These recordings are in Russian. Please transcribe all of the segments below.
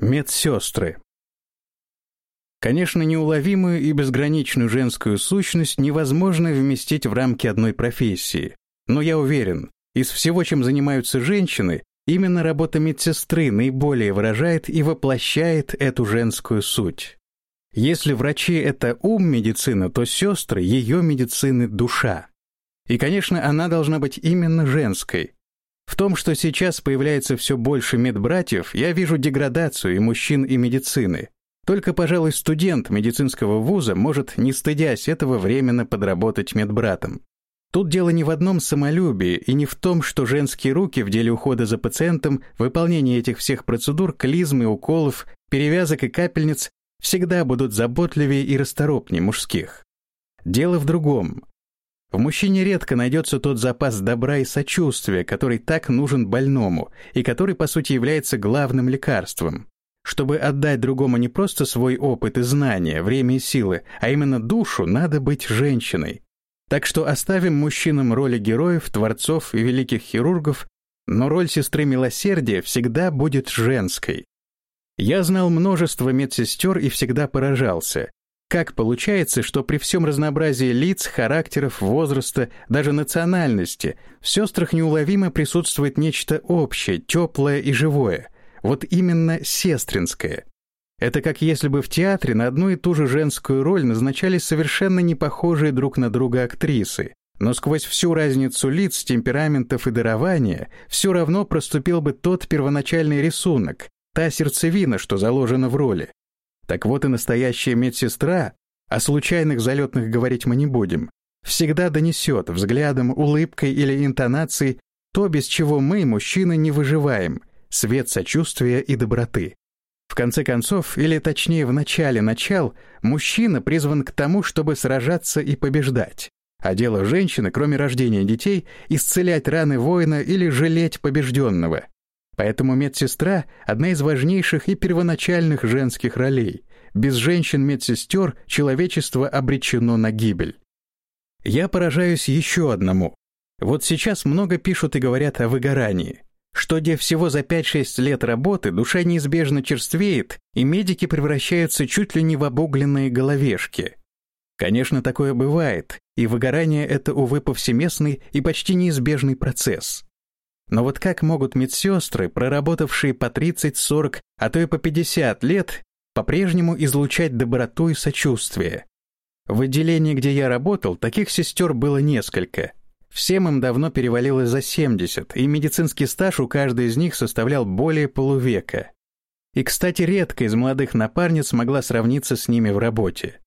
Медсестры. Конечно, неуловимую и безграничную женскую сущность невозможно вместить в рамки одной профессии. Но я уверен, из всего, чем занимаются женщины, именно работа медсестры наиболее выражает и воплощает эту женскую суть. Если врачи — это ум медицины, то сестры — ее медицины — душа. И, конечно, она должна быть именно женской, в том, что сейчас появляется все больше медбратьев, я вижу деградацию и мужчин, и медицины. Только, пожалуй, студент медицинского вуза может, не стыдясь этого, временно подработать медбратом. Тут дело не в одном самолюбии и не в том, что женские руки в деле ухода за пациентом, выполнения этих всех процедур, клизмы, уколов, перевязок и капельниц всегда будут заботливее и расторопнее мужских. Дело в другом. В мужчине редко найдется тот запас добра и сочувствия, который так нужен больному, и который, по сути, является главным лекарством. Чтобы отдать другому не просто свой опыт и знания, время и силы, а именно душу, надо быть женщиной. Так что оставим мужчинам роли героев, творцов и великих хирургов, но роль сестры милосердия всегда будет женской. Я знал множество медсестер и всегда поражался. Как получается, что при всем разнообразии лиц, характеров, возраста, даже национальности, в сестрах неуловимо присутствует нечто общее, теплое и живое. Вот именно сестринское. Это как если бы в театре на одну и ту же женскую роль назначались совершенно не похожие друг на друга актрисы. Но сквозь всю разницу лиц, темпераментов и дарования все равно проступил бы тот первоначальный рисунок, та сердцевина, что заложена в роли. Так вот и настоящая медсестра, о случайных залетных говорить мы не будем, всегда донесет взглядом, улыбкой или интонацией то, без чего мы, мужчины, не выживаем, свет сочувствия и доброты. В конце концов, или точнее в начале начал, мужчина призван к тому, чтобы сражаться и побеждать. А дело женщины, кроме рождения детей, исцелять раны воина или жалеть побежденного. Поэтому медсестра — одна из важнейших и первоначальных женских ролей. Без женщин-медсестер человечество обречено на гибель. Я поражаюсь еще одному. Вот сейчас много пишут и говорят о выгорании. Что где всего за 5-6 лет работы душа неизбежно черствеет, и медики превращаются чуть ли не в обугленные головешки. Конечно, такое бывает, и выгорание — это, увы, повсеместный и почти неизбежный процесс. Но вот как могут медсестры, проработавшие по 30, 40, а то и по 50 лет, по-прежнему излучать доброту и сочувствие? В отделении, где я работал, таких сестер было несколько. Всем им давно перевалило за 70, и медицинский стаж у каждой из них составлял более полувека. И, кстати, редко из молодых напарниц могла сравниться с ними в работе.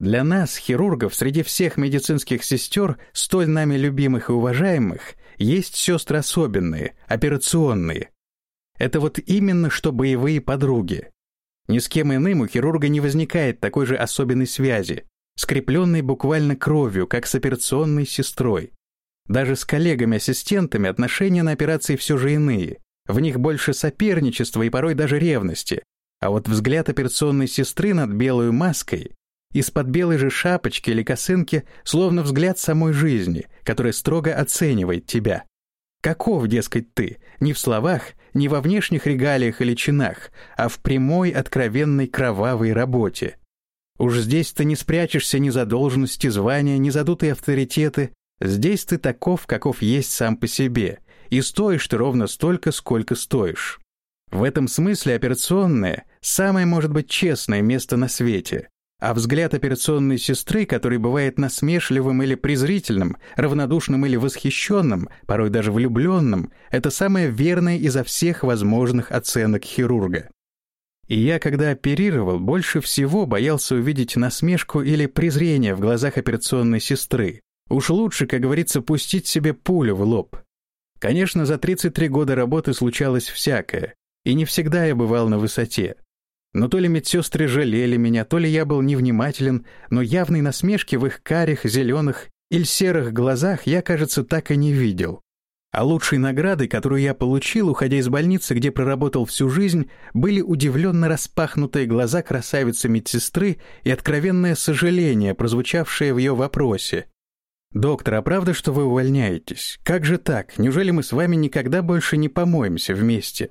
Для нас, хирургов, среди всех медицинских сестер, столь нами любимых и уважаемых, есть сестры особенные, операционные. Это вот именно что боевые подруги. Ни с кем иным у хирурга не возникает такой же особенной связи, скрепленной буквально кровью, как с операционной сестрой. Даже с коллегами-ассистентами отношения на операции все же иные. В них больше соперничества и порой даже ревности. А вот взгляд операционной сестры над белой маской из-под белой же шапочки или косынки словно взгляд самой жизни, которая строго оценивает тебя. Каков, дескать, ты, не в словах, не во внешних регалиях или чинах, а в прямой, откровенной, кровавой работе. Уж здесь ты не спрячешься ни за должности, звания, ни за дутые авторитеты. Здесь ты таков, каков есть сам по себе, и стоишь ты ровно столько, сколько стоишь. В этом смысле операционное — самое, может быть, честное место на свете, а взгляд операционной сестры, который бывает насмешливым или презрительным, равнодушным или восхищенным, порой даже влюбленным, это самое верное изо всех возможных оценок хирурга. И я, когда оперировал, больше всего боялся увидеть насмешку или презрение в глазах операционной сестры. Уж лучше, как говорится, пустить себе пулю в лоб. Конечно, за 33 года работы случалось всякое, и не всегда я бывал на высоте. Но то ли медсестры жалели меня, то ли я был невнимателен, но явной насмешки в их карих, зеленых или серых глазах я, кажется, так и не видел. А лучшей наградой, которую я получил, уходя из больницы, где проработал всю жизнь, были удивленно распахнутые глаза красавицы-медсестры и откровенное сожаление, прозвучавшее в ее вопросе. «Доктор, а правда, что вы увольняетесь? Как же так? Неужели мы с вами никогда больше не помоемся вместе?»